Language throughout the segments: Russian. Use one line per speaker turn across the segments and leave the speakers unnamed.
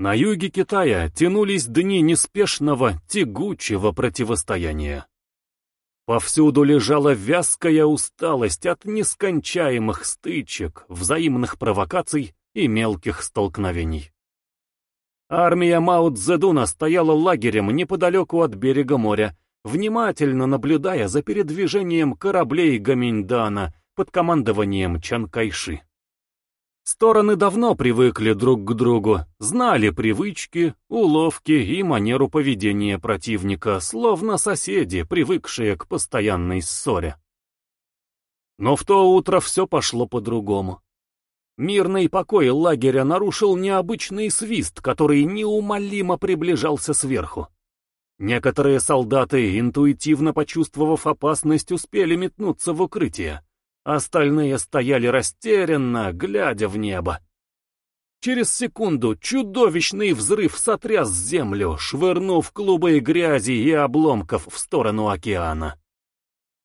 На юге Китая тянулись дни неспешного, тягучего противостояния. Повсюду лежала вязкая усталость от нескончаемых стычек, взаимных провокаций и мелких столкновений. Армия Мао Цзэдуна стояла лагерем неподалеку от берега моря, внимательно наблюдая за передвижением кораблей Гаминьдана под командованием Чан Кайши. Стороны давно привыкли друг к другу, знали привычки, уловки и манеру поведения противника, словно соседи, привыкшие к постоянной ссоре. Но в то утро все пошло по-другому. Мирный покой лагеря нарушил необычный свист, который неумолимо приближался сверху. Некоторые солдаты, интуитивно почувствовав опасность, успели метнуться в укрытие. Остальные стояли растерянно, глядя в небо. Через секунду чудовищный взрыв сотряс землю, швырнув клубы грязи и обломков в сторону океана.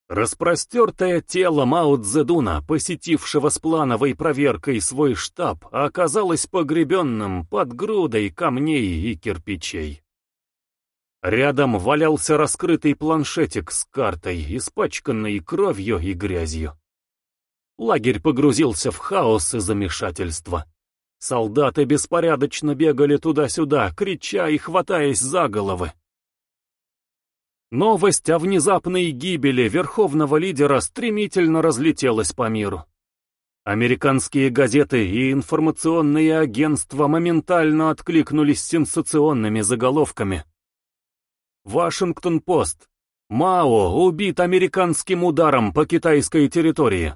Распростертое тело Мао Цзэдуна, посетившего с плановой проверкой свой штаб, оказалось погребенным под грудой камней и кирпичей. Рядом валялся раскрытый планшетик с картой, испачканной кровью и грязью. Лагерь погрузился в хаос и замешательство. Солдаты беспорядочно бегали туда-сюда, крича и хватаясь за головы. Новость о внезапной гибели верховного лидера стремительно разлетелась по миру. Американские газеты и информационные агентства моментально откликнулись сенсационными заголовками. Вашингтон-Пост. Мао убит американским ударом по китайской территории.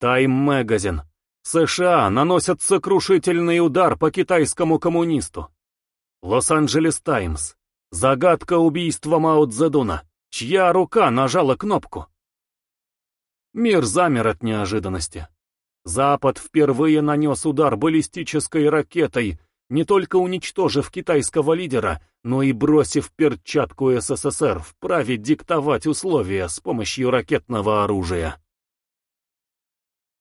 Тайм Магазин. США наносят сокрушительный удар по китайскому коммунисту. Лос-Анджелес Таймс. Загадка убийства Мао Цзэдуна. Чья рука нажала кнопку? Мир замер от неожиданности. Запад впервые нанес удар баллистической ракетой, не только уничтожив китайского лидера, но и бросив перчатку СССР вправе диктовать условия с помощью ракетного оружия.